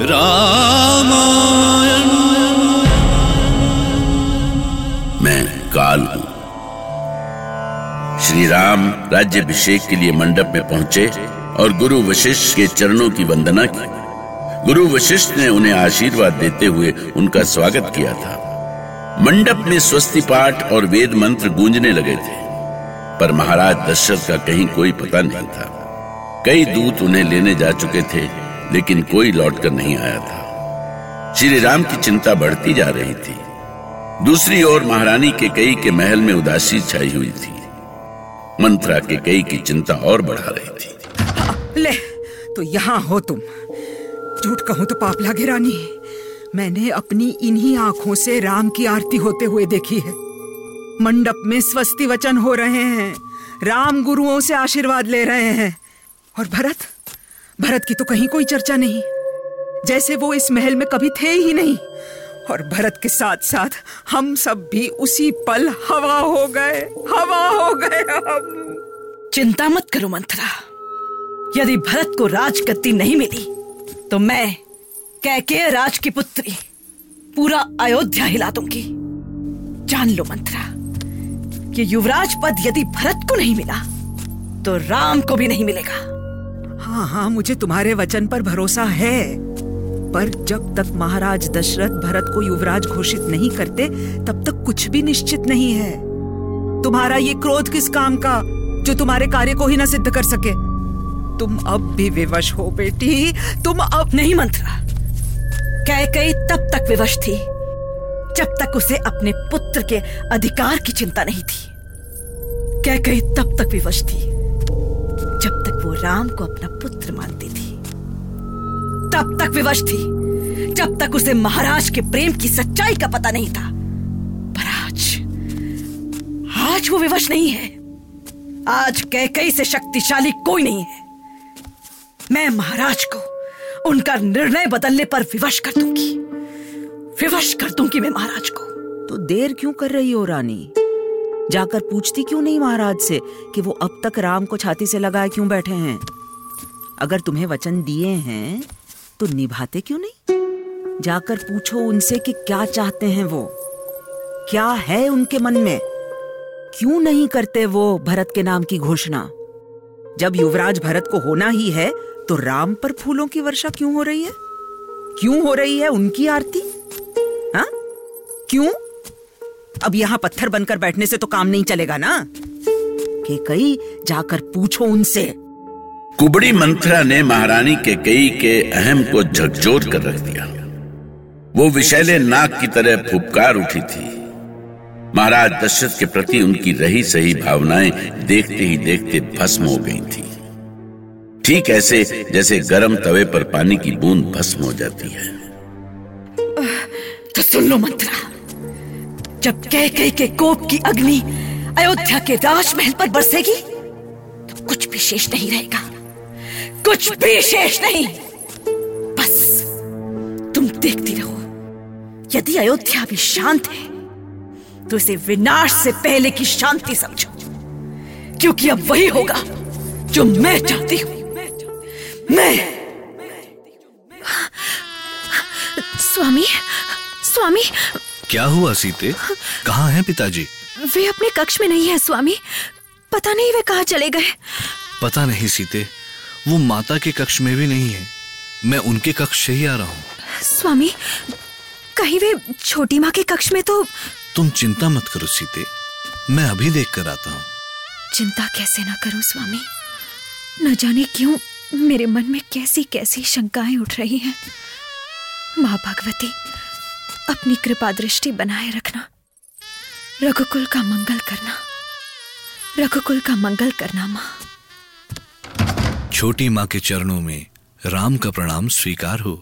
रामायण। मैं काल हूँ। श्री राम राज्यभिषेक के लिए मंडप में पहुँचे और गुरु वशिष्ठ के चरणों की वंदना की। गुरु वशिष्ठ ने उन्हें आशीर्वाद देते हुए उनका स्वागत किया था। मंडप में स्वस्ति पाठ और वेद मंत्र गूंजने लगे थे। पर महाराज दशरथ का कहीं कोई पता नहीं था। कई दूत उन्हें लेने जा चुके थे। लेकिन कोई लौटकर नहीं आया था। श्री राम की चिंता बढ़ती जा रही थी। दूसरी ओर महारानी के कई के महल में उदासी छाई हुई थी। मंत्रा के कई की चिंता और बढ़ा रही थी। ले तो यहाँ हो तुम। झूठ कहूँ तो पाप लागे रानी। मैंने अपनी इन्हीं आँखों से राम की आरती होते हुए देखी है। मंडप में स्वस्ति वचन हो रहे हैं। राम गुरुओं से आशीर्वाद ले रहे हैं। और भरत भरत की तो कहीं कोई चर्चा नहीं। जैसे वो इस महल में कभी थे ही नहीं। और भरत के साथ साथ हम सब भी उसी पल हवा हो गए। हवा हो गए हम। चिंता मत करो मंथरा। यदि भरत को राजगद्दी नहीं मिली तो मैं कैके राज की पुत्री पूरा अयोध्या हिला दूँगी। जान लो मंत्रा कि युवराज पद यदि भरत को नहीं मिला तो राम को भी नहीं मिलेगा। हाँ हाँ मुझे तुम्हारे वचन पर भरोसा है। पर जब तक महाराज दशरथ भरत को युवराज घोषित नहीं करते, तब तक कुछ भी निश्चित नहीं है। तुम्हारा ये क्रोध किस काम का, जो तुम्हारे कार्य को ही ना सिद्ध कर सके? तुम अब भी विवश हो, बेटी। तुम अब नहीं, मंत्रा। कह कई तब तक विवश थी, जब तक उसे अपने पुत्र के अधिकार की चिंता नहीं थी। कह कई तब तक विवश थी वो राम को अपना पुत्र मानती थी। तब तक विवश थी। जब तक उसे महाराज के प्रेम की सच्चाई का पता नहीं था। पर आज आज वो विवश नहीं है। आज कैकई से शक्तिशाली कोई नहीं है। मैं महाराज को उनका निर्णय बदलने पर विवश कर दूँगी। विवश कर दूँगी मैं महाराज को। तो देर क्यों कर रही हो रानी? जाकर पूछती क्यों नहीं महाराज से कि वो अब तक राम को छाती से लगाए क्यों बैठे हैं? अगर तुम्हें वचन दिए हैं तो निभाते क्यों नहीं? जाकर पूछो उनसे कि क्या चाहते हैं वो? क्या है उनके मन में? क्यों नहीं करते वो भरत के नाम की घोषणा? जब युवराज भरत को होना ही है तो राम पर फूलों की वर्षा क्यों हो रही है? क्यों हो रही है उनकी आरती? हा? क्यों? अब यहाँ पत्थर बनकर बैठने से तो काम नहीं चलेगा ना? कि कई जाकर पूछो उनसे। कुबड़ी मंत्रा ने महारानी के कई के अहम को झकझोर कर रख दिया। वो विशैले नाक की तरह फुपकार उठी थी। महाराज दशरथ के प्रति उनकी रही सही भावनाएँ देखते ही देखते भस्म हो गई थी। ठीक ऐसे जैसे गर्म तवे पर पानी की बूंद भस्म हो जाती है। तो सुन लो मंत्रा जब कह कह के कोप की अग्नि अयोध्या के राजमहल पर बरसेगी तो कुछ भी शेष नहीं रहेगा। कुछ भी शेष नहीं। बस तुम देखती रहो। यदि अयोध्या भी शांत है तो इसे विनाश से पहले की शांति समझो। क्योंकि अब वही होगा जो मैं चाहती हूँ। मैं। स्वामी स्वामी क्या हुआ सीते? कहाँ हैं पिताजी? वे अपने कक्ष में नहीं है स्वामी। पता नहीं वे कहाँ चले गए। पता नहीं सीते वो माता के कक्ष में भी नहीं है। मैं उनके कक्ष से ही आ रहा हूँ। स्वामी कहीं वे छोटी माँ के कक्ष में तो तुम चिंता मत करो सीते मैं अभी देख कर आता हूँ। चिंता कैसे ना करूँ स्वामी। न जाने क्यों मेरे मन में कैसी कैसी शंकाएँ उठ रही हैं। माँ भगवती अपनी कृपा दृष्टि बनाए रखना। रघुकुल का मंगल करना। रघुकुल का मंगल करना माँ। छोटी माँ के चरणों में राम का प्रणाम स्वीकार हो।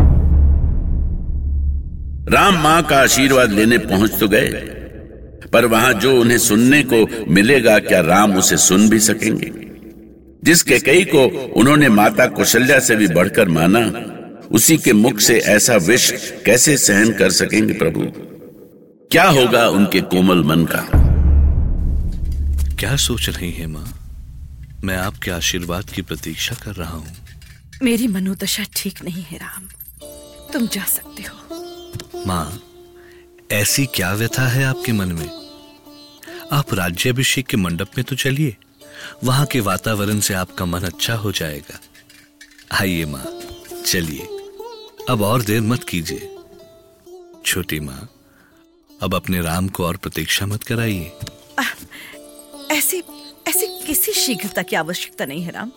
राम माँ का आशीर्वाद लेने पहुँच तो गए पर वहाँ जो उन्हें सुनने को मिलेगा क्या राम उसे सुन भी सकेंगे? जिसके कई को उन्होंने माता कौशल्या से भी बढ़कर माना उसी के मुख से ऐसा विष कैसे सहन कर सकेंगे प्रभु? क्या होगा उनके कोमल मन का? क्या सोच रही है माँ? मैं आपके आशीर्वाद की प्रतीक्षा कर रहा हूँ। मेरी मनोदशा ठीक नहीं है राम। तुम जा सकते हो। माँ ऐसी क्या व्यथा है आपके मन में? आप राज्याभिषेक के मंडप में तो चलिए। वहाँ के वातावरण से आपका मन अच्छा हो जाएगा। आइए माँ। चलिए अब और देर मत कीजिए। छोटी माँ अब अपने राम को और प्रतीक्षा मत कराइए। ऐसी ऐसी किसी शीघ्रता की आवश्यकता नहीं है राम।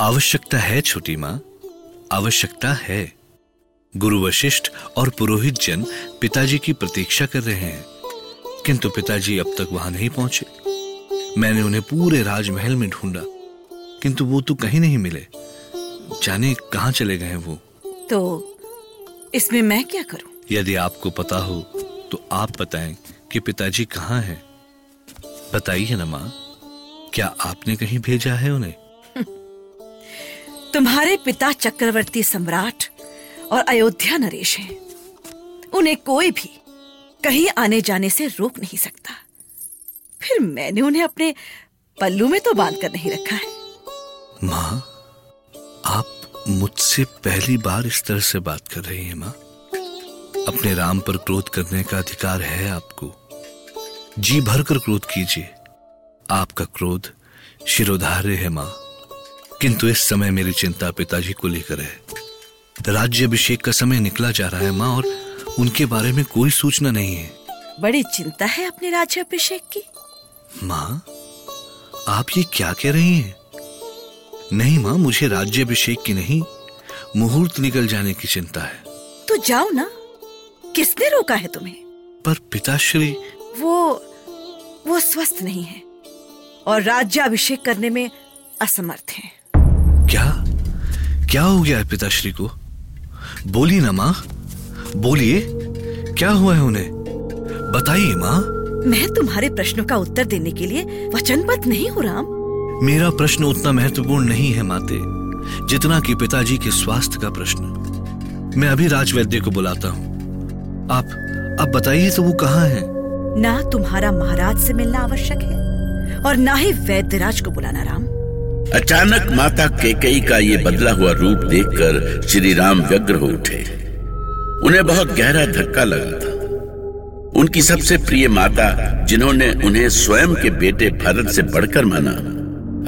आवश्यकता है छोटी माँ आवश्यकता है। गुरु वशिष्ठ और पुरोहित जन पिताजी की प्रतीक्षा कर रहे हैं किंतु पिताजी अब तक वहाँ नहीं पहुँचे। मैंने उन्हें पूरे राजमहल में ढूंढा किंतु वो तो कहीं नहीं मिले। जाने कहाँ चले गए वो? तो इसमें मैं क्या करूँ? यदि आपको पता हो तो आप बताएँ कि पिताजी कहाँ हैं। बताइए ना माँ क्या आपने कहीं भेजा है उन्हें? तुम्हारे पिता चक्रवर्ती सम्राट और अयोध्या नरेश हैं। उन्हें कोई भी कहीं आने जाने से रोक नहीं सकता। फिर मैंने उन्हें अपने पल्लू में तो बाँध कर नहीं रखा है। माँ मुझसे पहली बार इस तरह से बात कर रही है माँ। अपने राम पर क्रोध करने का अधिकार है आपको। जी भर कर क्रोध कीजिए। आपका क्रोध शिरोधार्य है माँ। किंतु इस समय मेरी चिंता पिताजी को लेकर है। राज्य अभिषेक का समय निकला जा रहा है माँ और उनके बारे में कोई सूचना नहीं है। बड़ी चिंता है अपने राज्य अभिषेक की। माँ आप ये क्या कह रही हैं? नहीं माँ मुझे राज्य अभिषेक की नहीं मुहूर्त निकल जाने की चिंता है। तो जाओ ना किसने रोका है तुम्हें? पर पिताश्री वो वो स्वस्थ नहीं है और राज्य अभिषेक करने में असमर्थ हैं। क्या क्या हो गया है पिताश्री को? बोली ना माँ बोलिए क्या हुआ है उन्हें? बताइए माँ। मैं तुम्हारे प्रश्नों का उत्तर देने के लिए वचनबद्ध नहीं हूँ राम। मेरा प्रश्न उतना महत्वपूर्ण नहीं है माते जितना कि पिताजी के स्वास्थ्य का प्रश्न। मैं अभी राजवैद्य को बुलाता हूँ। आप अब बताइए तो वो कहाँ है? ना तुम्हारा महाराज से मिलना आवश्यक है और ना ही वैद्यराज को बुलाना राम। अचानक माता केकई का ये बदला हुआ रूप देखकर श्री राम व्यग्र हो उठे। उन्हें बहुत गहरा धक्का लगा था। उनकी सबसे प्रिय माता जिन्होंने उन्हें स्वयं के बेटे भरत से बढ़कर माना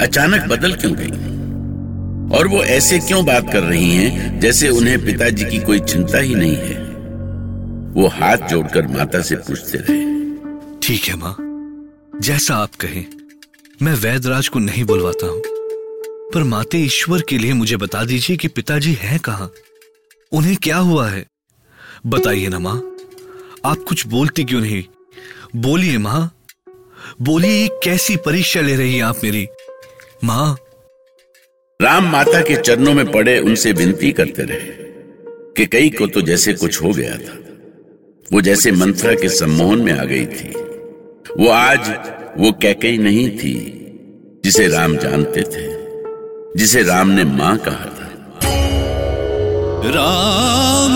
अचानक बदल क्यों गई? और वो ऐसे क्यों बात कर रही हैं, जैसे उन्हें पिताजी की कोई चिंता ही नहीं है? वो हाथ जोड़कर माता से पूछते रहे। ठीक है माँ। जैसा आप कहें, मैं वैदराज को नहीं बुलवाता हूँ। पर माते ईश्वर के लिए मुझे बता दीजिए कि पिताजी हैं कहाँ? उन्हें क्या हुआ है? बताइए ना माँ। आप कुछ बोलती क्यों नहीं? बोलिए माँ। बोलिए कैसी परीक्षा ले रही है आप मेरी? माँ। राम माता के चरणों में पड़े उनसे विनती करते रहे कि कई को तो जैसे कुछ हो गया था। वो जैसे मंत्रा के सम्मोहन में आ गई थी। वो आज वो कैकई नहीं थी जिसे राम जानते थे जिसे राम ने माँ कहा था। राम